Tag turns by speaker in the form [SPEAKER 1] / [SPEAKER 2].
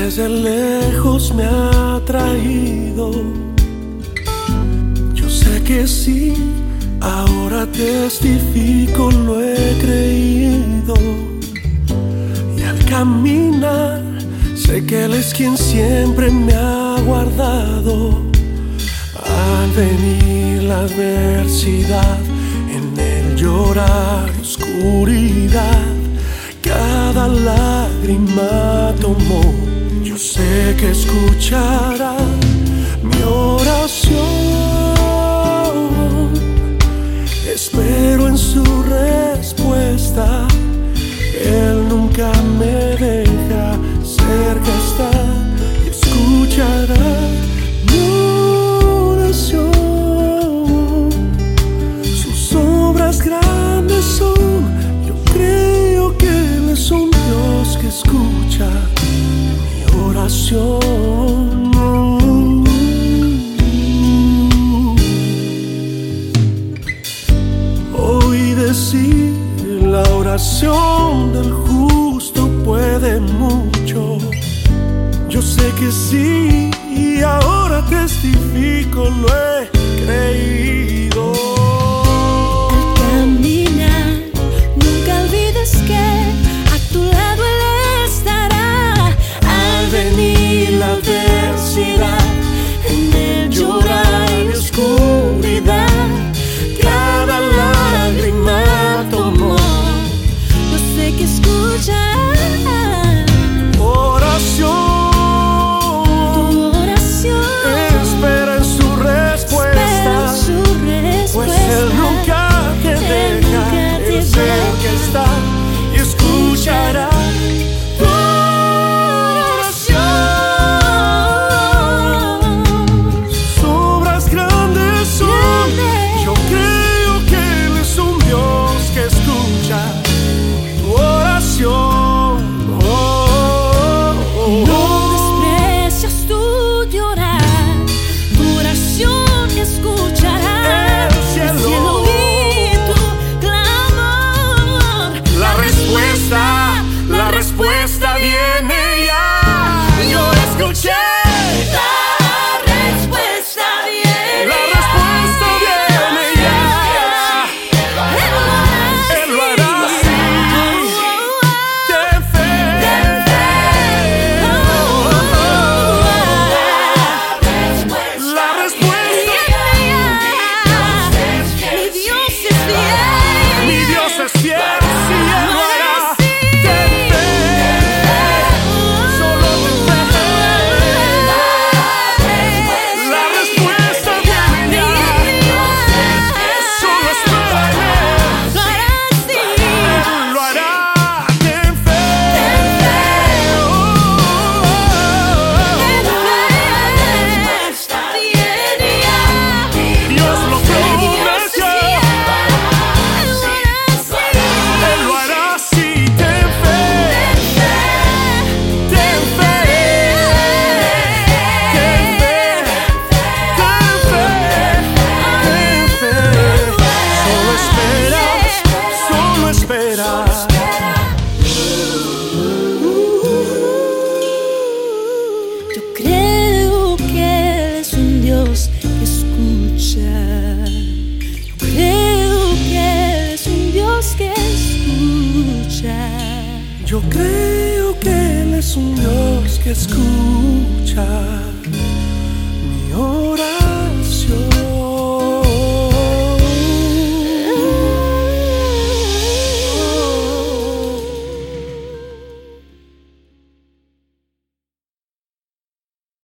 [SPEAKER 1] Desde lejos me ha traído. Yo sé que sí, ahora testifico, lo he creído. Y al caminar, sé que Él es quien siempre me ha guardado. Al venir la adversidad, en el llorar, oscuridad, cada lágrima tomó sé que escuchará mi oración. así la oración del justo puede mucho. Yo sé que sí y ahora testifico, lo he creído.
[SPEAKER 2] Yo
[SPEAKER 1] creo que Él es un Dios que escucha.